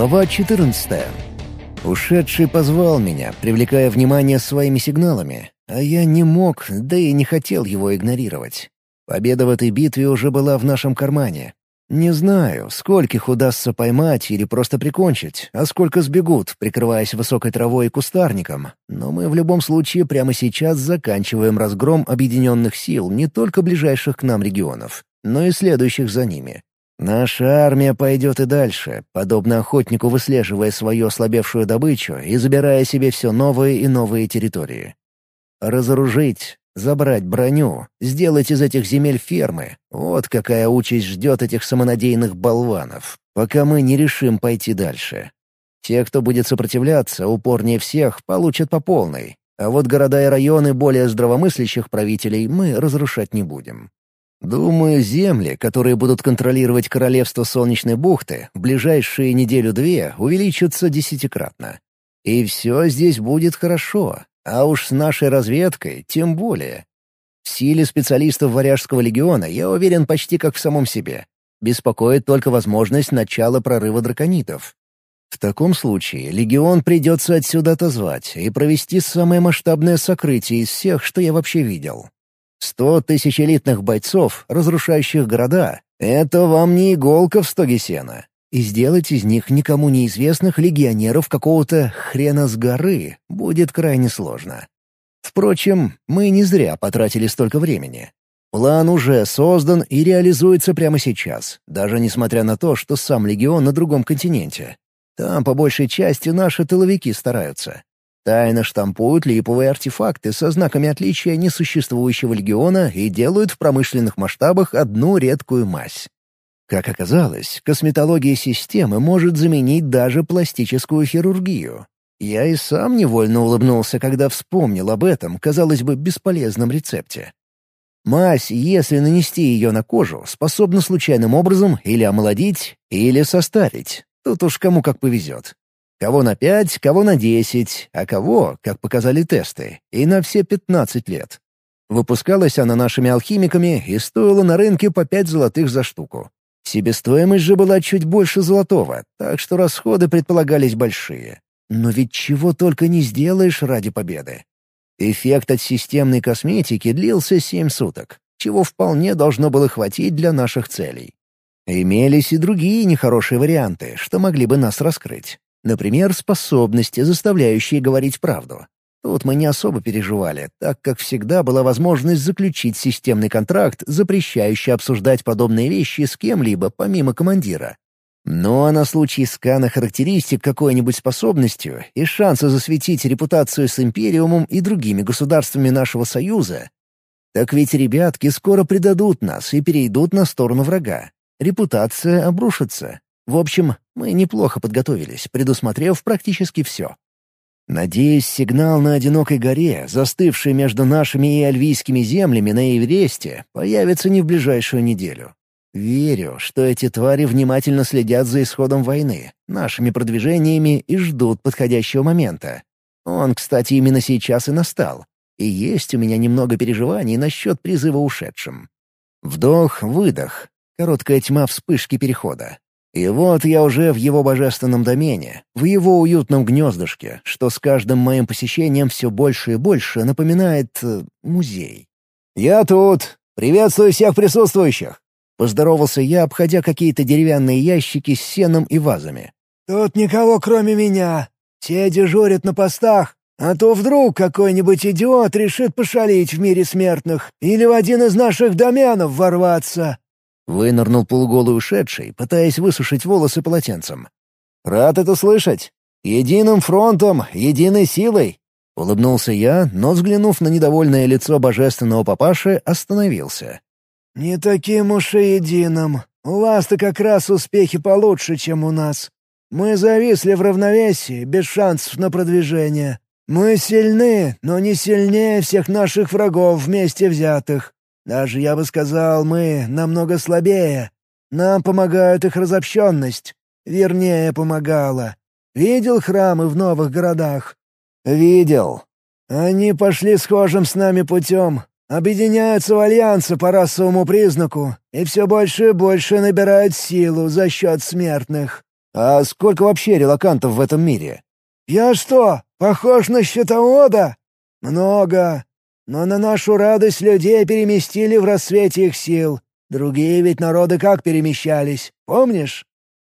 Глава 14. Ушедший позвал меня, привлекая внимание своими сигналами, а я не мог, да и не хотел его игнорировать. Победа в этой битве уже была в нашем кармане. Не знаю, скольких удастся поймать или просто прикончить, а сколько сбегут, прикрываясь высокой травой и кустарником. Но мы в любом случае прямо сейчас заканчиваем разгром объединенных сил не только ближайших к нам регионов, но и следующих за ними. Наша армия пойдет и дальше, подобно охотнику выслеживая свою ослабевшую добычу и забирая себе все новые и новые территории. Разоружить, забрать броню, сделать из этих земель фермы — вот какая участь ждет этих самонадеянных болванов, пока мы не решим пойти дальше. Те, кто будет сопротивляться, упорнее всех, получат по полной, а вот города и районы более здравомыслящих правителей мы разрушать не будем. Думаю, земли, которые будут контролировать королевство Солнечной бухты, в ближайшие неделю-две увеличатся десятикратно. И все здесь будет хорошо, а уж с нашей разведкой тем более. В силе специалистов Варяжского легиона я уверен почти как в самом себе. Беспокоит только возможность начала прорыва драконитов. В таком случае легион придется отсюда отозвать и провести самое масштабное сокрытие из всех, что я вообще видел. Сто тысяч бойцов, разрушающих города — это вам не иголка в стоге сена. И сделать из них никому неизвестных легионеров какого-то хрена с горы будет крайне сложно. Впрочем, мы не зря потратили столько времени. План уже создан и реализуется прямо сейчас, даже несмотря на то, что сам легион на другом континенте. Там по большей части наши тыловики стараются. Тайно штампуют липовые артефакты со знаками отличия несуществующего легиона и делают в промышленных масштабах одну редкую мазь. Как оказалось, косметология системы может заменить даже пластическую хирургию. Я и сам невольно улыбнулся, когда вспомнил об этом, казалось бы, бесполезном рецепте. Мазь, если нанести ее на кожу, способна случайным образом или омолодить, или состарить. Тут уж кому как повезет. Кого на пять, кого на десять, а кого, как показали тесты, и на все пятнадцать лет. Выпускалась она нашими алхимиками и стоила на рынке по пять золотых за штуку. Себестоимость же была чуть больше золотого, так что расходы предполагались большие. Но ведь чего только не сделаешь ради победы. Эффект от системной косметики длился семь суток, чего вполне должно было хватить для наших целей. Имелись и другие нехорошие варианты, что могли бы нас раскрыть. Например, способности, заставляющие говорить правду. Тут мы не особо переживали, так как всегда была возможность заключить системный контракт, запрещающий обсуждать подобные вещи с кем-либо, помимо командира. Ну а на случай скана характеристик какой-нибудь способностью и шанса засветить репутацию с Империумом и другими государствами нашего Союза, так ведь ребятки скоро предадут нас и перейдут на сторону врага. Репутация обрушится. В общем, мы неплохо подготовились, предусмотрев практически все. Надеюсь, сигнал на одинокой горе, застывший между нашими и альвийскими землями на Эвересте, появится не в ближайшую неделю. Верю, что эти твари внимательно следят за исходом войны, нашими продвижениями и ждут подходящего момента. Он, кстати, именно сейчас и настал. И есть у меня немного переживаний насчет призыва ушедшим. Вдох-выдох. Короткая тьма вспышки перехода. И вот я уже в его божественном домене, в его уютном гнездышке, что с каждым моим посещением все больше и больше напоминает... Э, музей. «Я тут! Приветствую всех присутствующих!» Поздоровался я, обходя какие-то деревянные ящики с сеном и вазами. «Тут никого, кроме меня. Все дежурят на постах, а то вдруг какой-нибудь идиот решит пошалить в мире смертных или в один из наших доменов ворваться. Вынырнул полуголый ушедший, пытаясь высушить волосы полотенцем. «Рад это слышать. Единым фронтом, единой силой!» Улыбнулся я, но, взглянув на недовольное лицо божественного папаши, остановился. «Не таким уж и единым. У вас-то как раз успехи получше, чем у нас. Мы зависли в равновесии, без шансов на продвижение. Мы сильны, но не сильнее всех наших врагов вместе взятых. Даже, я бы сказал, мы намного слабее. Нам помогает их разобщенность. Вернее, помогала. Видел храмы в новых городах?» «Видел». «Они пошли схожим с нами путем, объединяются в альянсы по расовому признаку и все больше и больше набирают силу за счет смертных. А сколько вообще релакантов в этом мире? «Я что, похож на счетовода?» «Много. Но на нашу радость людей переместили в рассвете их сил. Другие ведь народы как перемещались, помнишь?»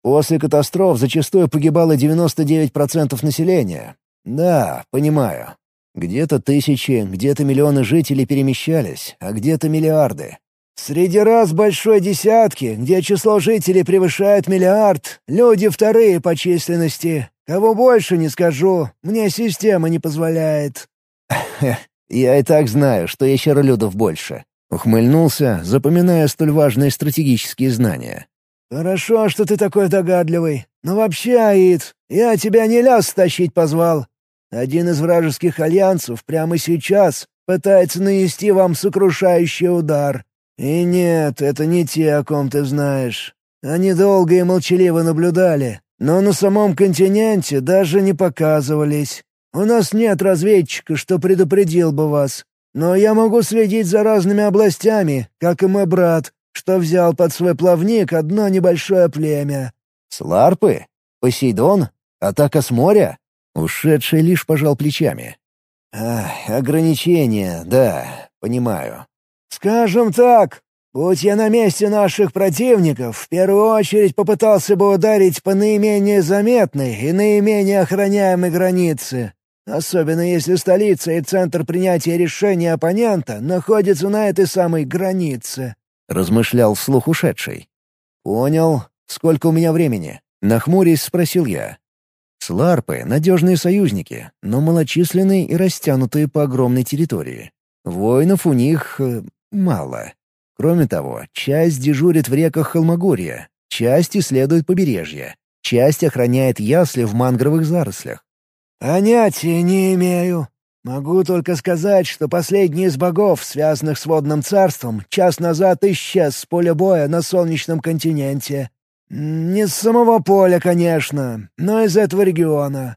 После катастроф зачастую погибало 99% населения. Да, понимаю. Где-то тысячи, где-то миллионы жителей перемещались, а где-то миллиарды. Среди раз большой десятки, где число жителей превышает миллиард, люди вторые по численности. Кого больше не скажу, мне система не позволяет. Я и так знаю, что ящеролюдов больше. Ухмыльнулся, запоминая столь важные стратегические знания. «Хорошо, что ты такой догадливый. Но вообще, Аид, я тебя не ляс тащить позвал. Один из вражеских альянсов прямо сейчас пытается нанести вам сокрушающий удар. И нет, это не те, о ком ты знаешь. Они долго и молчаливо наблюдали, но на самом континенте даже не показывались. У нас нет разведчика, что предупредил бы вас. Но я могу следить за разными областями, как и мой брат, что взял под свой плавник одно небольшое племя». «Сларпы? Посейдон? Атака с моря?» Ушедший лишь пожал плечами. «Ах, ограничения, да, понимаю». «Скажем так, будь я на месте наших противников, в первую очередь попытался бы ударить по наименее заметной и наименее охраняемой границе, особенно если столица и центр принятия решения оппонента находятся на этой самой границе», — размышлял вслух ушедший. «Понял. Сколько у меня времени?» — нахмурясь спросил я. Сларпы — надежные союзники, но малочисленные и растянутые по огромной территории. Воинов у них э, мало. Кроме того, часть дежурит в реках Холмогорья, часть исследует побережье, часть охраняет ясли в мангровых зарослях. «Понятия не имею. Могу только сказать, что последний из богов, связанных с водным царством, час назад исчез с поля боя на солнечном континенте. Не с самого поля, конечно, но из этого региона».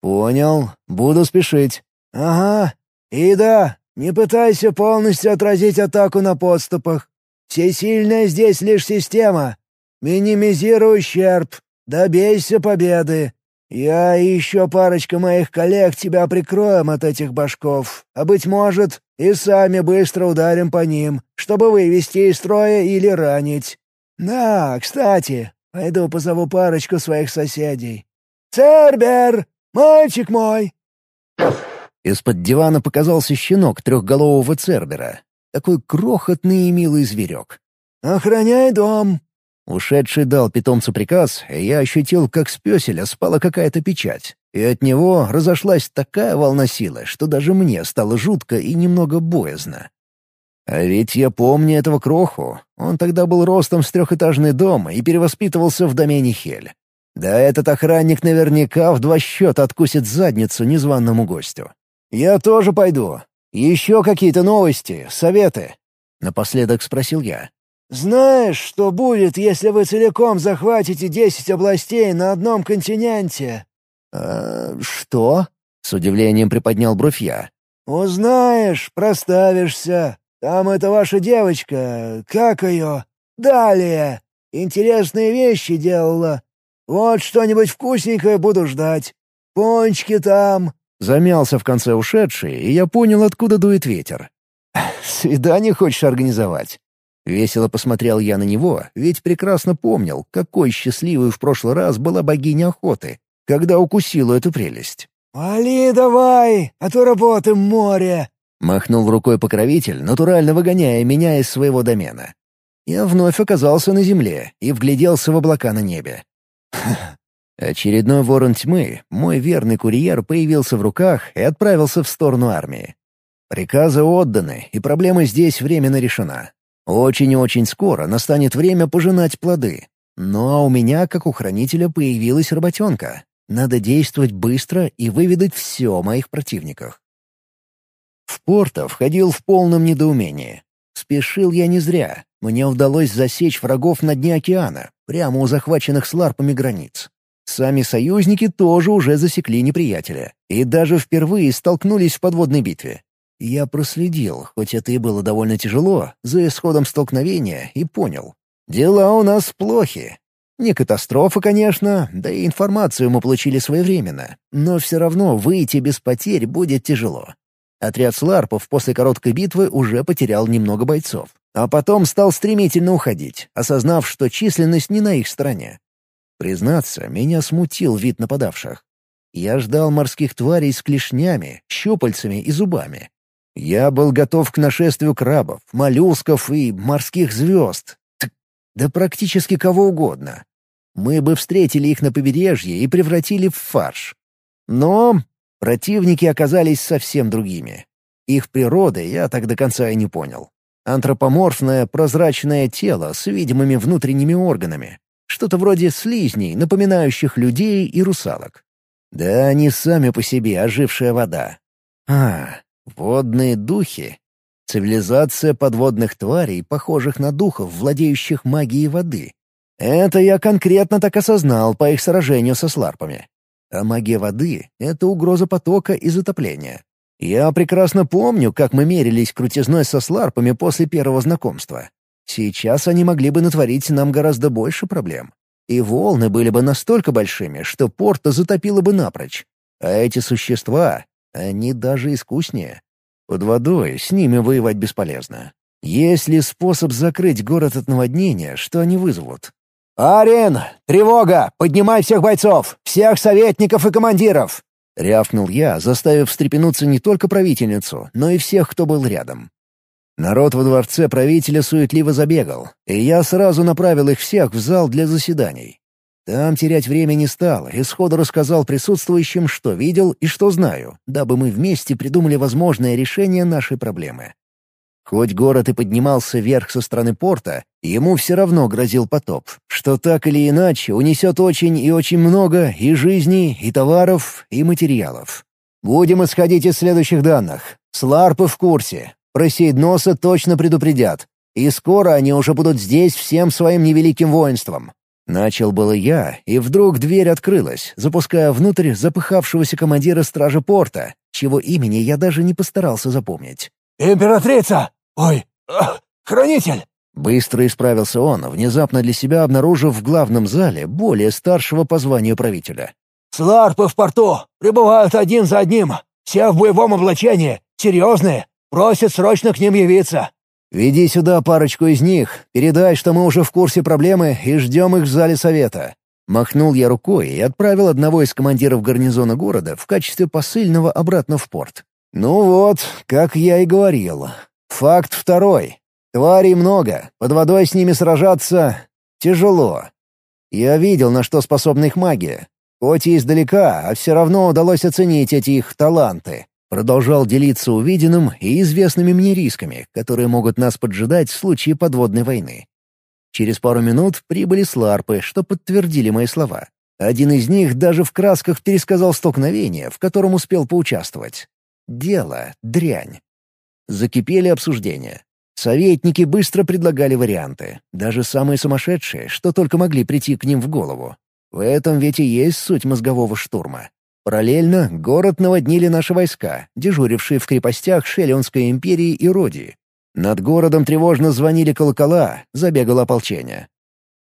«Понял. Буду спешить». «Ага. И да, не пытайся полностью отразить атаку на подступах. Всесильная здесь лишь система. Минимизируй ущерб. Добейся победы. Я и еще парочка моих коллег тебя прикроем от этих башков, а, быть может, и сами быстро ударим по ним, чтобы вывести из строя или ранить. Да, кстати, пойду позову парочку своих соседей. Цербер, мальчик мой!» Из-под дивана показался щенок трехголового Цербера. Такой крохотный и милый зверек. «Охраняй дом!» Ушедший дал питомцу приказ, и я ощутил, как с пёселя спала какая-то печать. И от него разошлась такая волна силы, что даже мне стало жутко и немного боязно. А ведь я помню этого кроху. Он тогда был ростом с трехэтажный дом и перевоспитывался в домене Хель. Да этот охранник наверняка в два счета откусит задницу незваному гостю. «Я тоже пойду. Еще какие-то новости, советы?» — напоследок спросил я. «Знаешь, что будет, если вы целиком захватите десять областей на одном континенте?» «А что?» — с удивлением приподнял бровь я. «Узнаешь, проставишься. Там это ваша девочка, как ее? Далее. Интересные вещи делала. Вот что-нибудь вкусненькое буду ждать. Пончики там». Замялся в конце ушедший, и я понял, откуда дует ветер. «Свидание хочешь организовать?» Весело посмотрел я на него, ведь прекрасно помнил, какой счастливой в прошлый раз была богиня охоты, когда укусила эту прелесть. «Вали давай, а то работаем море!» Махнул рукой покровитель, натурально выгоняя меня из своего домена. Я вновь оказался на земле и вгляделся в облака на небе. Очередной ворон тьмы, мой верный курьер, появился в руках и отправился в сторону армии. Приказы отданы, и проблема здесь временно решена. Очень и очень скоро настанет время пожинать плоды. Ну а у меня, как у хранителя, появилась работенка. Надо действовать быстро и выведать все о моих противниках. В порто входил в полном недоумении. Спешил я не зря. Мне удалось засечь врагов на дне океана, прямо у захваченных сларпами границ. Сами союзники тоже уже засекли неприятеля и даже впервые столкнулись в подводной битве. Я проследил, хоть это и было довольно тяжело, за исходом столкновения и понял. Дела у нас плохи. Не катастрофа, конечно, да и информацию мы получили своевременно, но все равно выйти без потерь будет тяжело. Отряд сларпов после короткой битвы уже потерял немного бойцов, а потом стал стремительно уходить, осознав, что численность не на их стороне. Признаться, меня смутил вид нападавших. Я ждал морских тварей с клешнями, щупальцами и зубами. Я был готов к нашествию крабов, моллюсков и морских звезд. Да практически кого угодно. Мы бы встретили их на побережье и превратили в фарш. Но противники оказались совсем другими. Их природы я так до конца и не понял. Антропоморфное прозрачное тело с видимыми внутренними органами. Что-то вроде слизней, напоминающих людей и русалок. Да они сами по себе ожившая вода. А, водные духи. Цивилизация подводных тварей, похожих на духов, владеющих магией воды. Это я конкретно так осознал по их сражению со сларпами. А магия воды — это угроза потока и затопления. Я прекрасно помню, как мы мерились крутизной со сларпами после первого знакомства. Сейчас они могли бы натворить нам гораздо больше проблем. И волны были бы настолько большими, что порта затопило бы напрочь. А эти существа, они даже искуснее. Под водой с ними воевать бесполезно. Есть ли способ закрыть город от наводнения, что они вызовут? «Арен! Тревога! Поднимай всех бойцов! Всех советников и командиров!» — рявкнул я, заставив встрепенуться не только правительницу, но и всех, кто был рядом. Народ во дворце правителя суетливо забегал, и я сразу направил их всех в зал для заседаний. Там терять время не стал, и сходу рассказал присутствующим, что видел и что знаю, дабы мы вместе придумали возможное решение нашей проблемы. Хоть город и поднимался вверх со стороны порта, ему все равно грозил потоп, что так или иначе унесет очень и очень много и жизней, и товаров, и материалов. Будем исходить из следующих данных. Сларпы в курсе. Про Сейдноса точно предупредят. И скоро они уже будут здесь всем своим невеликим воинством. Начал было я, и вдруг дверь открылась, запуская внутрь запыхавшегося командира стражи порта, чего имени я даже не постарался запомнить. «Императрица! Ой, ах, хранитель!» Быстро исправился он, внезапно для себя обнаружив в главном зале более старшего по званию правителя. «Сларпы в порту! Прибывают один за одним! Все в боевом облачении! Серьезные! Просят срочно к ним явиться!» «Веди сюда парочку из них, передай, что мы уже в курсе проблемы и ждем их в зале совета». Махнул я рукой и отправил одного из командиров гарнизона города в качестве посыльного обратно в порт. Ну вот, как я и говорил. Факт второй. Тварей много, под водой с ними сражаться тяжело. Я видел, на что способна их магия. Хоть и издалека, а все равно удалось оценить эти их таланты. Продолжал делиться увиденным и известными мне рисками, которые могут нас поджидать в случае подводной войны. Через пару минут прибыли сларпы, что подтвердили мои слова. Один из них даже в красках пересказал столкновение, в котором успел поучаствовать. Дело — дрянь. Закипели обсуждения. Советники быстро предлагали варианты, даже самые сумасшедшие, что только могли прийти к ним в голову. В этом ведь и есть суть мозгового штурма. Параллельно город наводнили наши войска, дежурившие в крепостях Шеллионской империи и Родии. Над городом тревожно звонили колокола, забегало ополчение.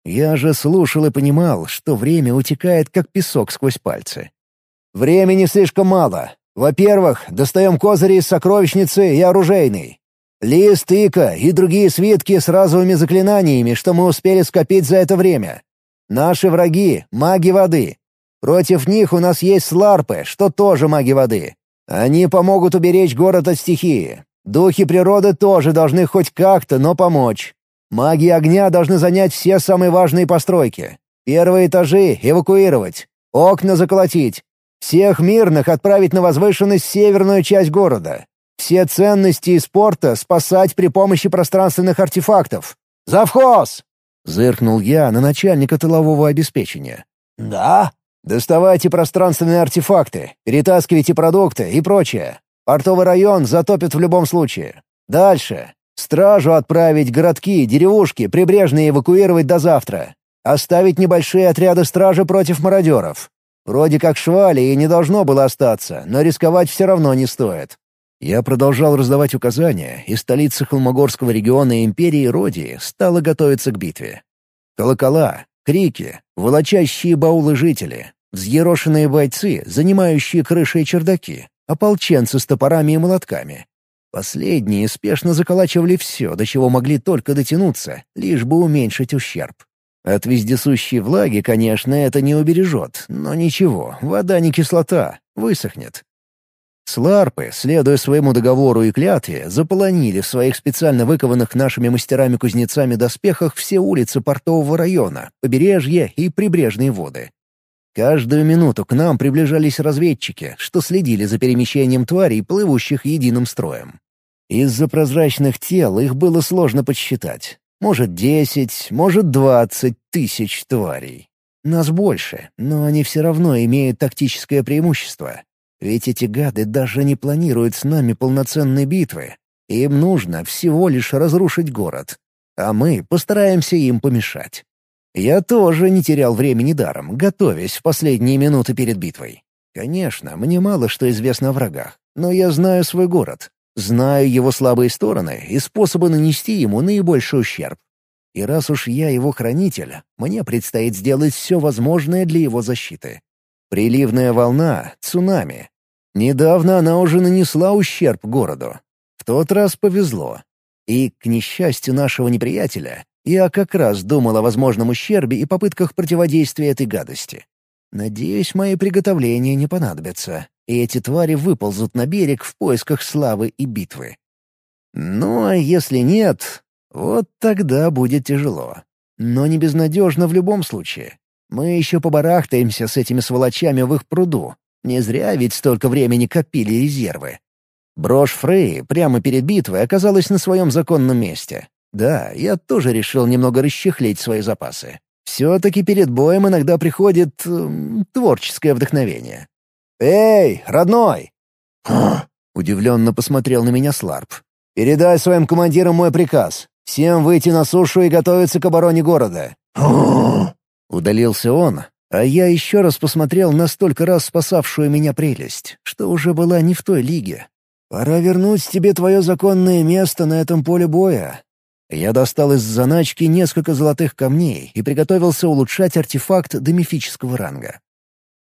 Я же слушал и понимал, что время утекает, как песок сквозь пальцы. Времени слишком мало. Во-первых, достаем козыри из сокровищницы и оружейной. Лист, ика и другие свитки с разовыми заклинаниями, что мы успели скопить за это время. Наши враги — маги воды, Против них у нас есть сларпы, что тоже маги воды. Они помогут уберечь город от стихии. Духи природы тоже должны хоть как-то, но помочь. Маги огня должны занять все самые важные постройки. Первые этажи эвакуировать, окна заколотить, всех мирных отправить на возвышенность северную часть города. Все ценности из порта спасать при помощи пространственных артефактов. «Завхоз!» — зыркнул я на начальника тылового обеспечения. «Да?» Доставайте пространственные артефакты, перетаскивайте продукты и прочее. Портовый район затопит в любом случае. Дальше. Стражу отправить, городки, деревушки, прибрежные эвакуировать до завтра. Оставить небольшие отряды стражи против мародеров. Вроде как швали и не должно было остаться, но рисковать все равно не стоит. Я продолжал раздавать указания, и столица Холмогорского региона Империи Родии стала готовиться к битве. Колокола, Крики, волочащие баулы жители, взъерошенные бойцы, занимающие крыши и чердаки, ополченцы с топорами и молотками. Последние спешно заколачивали все, до чего могли только дотянуться, лишь бы уменьшить ущерб. От вездесущей влаги, конечно, это не убережет, но ничего, вода не кислота, высохнет. Сларпы, следуя своему договору и клятве, заполонили в своих специально выкованных нашими мастерами-кузнецами доспехах все улицы портового района, побережье и прибрежные воды. Каждую минуту к нам приближались разведчики, что следили за перемещением тварей, плывущих единым строем. Из-за прозрачных тел их было сложно подсчитать. Может, десять, может, двадцать тысяч тварей. Нас больше, но они все равно имеют тактическое преимущество. Ведь эти гады даже не планируют с нами полноценной битвы. Им нужно всего лишь разрушить город. А мы постараемся им помешать. Я тоже не терял времени даром, готовясь в последние минуты перед битвой. Конечно, мне мало что известно о врагах, но я знаю свой город, Знаю его слабые стороны и способы нанести ему наибольший ущерб. И раз уж я его хранитель, мне предстоит сделать все возможное для его защиты. Приливная волна — цунами. Недавно она уже нанесла ущерб городу. В тот раз повезло. И, к несчастью нашего неприятеля, я как раз думал о возможном ущербе и попытках противодействия этой гадости. Надеюсь, мои приготовления не понадобятся и эти твари выползут на берег в поисках славы и битвы. Ну а если нет, вот тогда будет тяжело. Но не безнадежно в любом случае. Мы еще побарахтаемся с этими сволочами в их пруду. Не зря ведь столько времени копили резервы. Брошь Фрей прямо перед битвой оказалась на своем законном месте. Да, я тоже решил немного расчехлить свои запасы. Все-таки перед боем иногда приходит э, творческое вдохновение. «Эй, родной!» Удивленно посмотрел на меня Сларп. «Передай своим командирам мой приказ. Всем выйти на сушу и готовиться к обороне города». Удалился он, а я еще раз посмотрел на столько раз спасавшую меня прелесть, что уже была не в той лиге. «Пора вернуть тебе твое законное место на этом поле боя». Я достал из заначки несколько золотых камней и приготовился улучшать артефакт до мифического ранга.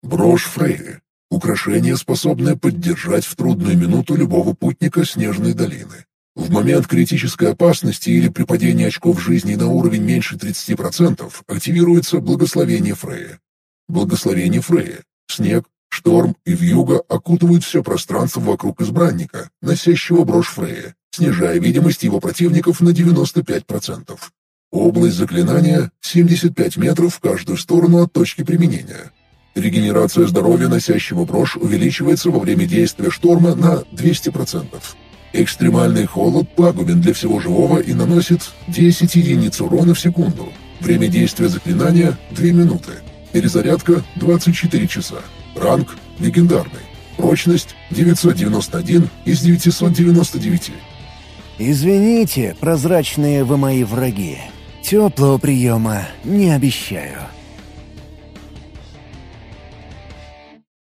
«Брошь Фрейри. Украшение, способное поддержать в трудную минуту любого путника Снежной долины. В момент критической опасности или при падении очков жизни на уровень меньше 30% активируется благословение Фрея. Благословение Фрея. Снег, шторм и вьюга окутывают все пространство вокруг избранника, носящего брошь Фрея, снижая видимость его противников на 95%. Область заклинания — 75 метров в каждую сторону от точки применения. Регенерация здоровья носящего брошь увеличивается во время действия шторма на 200%. Экстремальный холод пагубен для всего живого и наносит 10 единиц урона в секунду. Время действия заклинания – 2 минуты. Перезарядка – 24 часа. Ранг – легендарный. Прочность – 991 из 999. «Извините, прозрачные вы мои враги. Теплого приема не обещаю».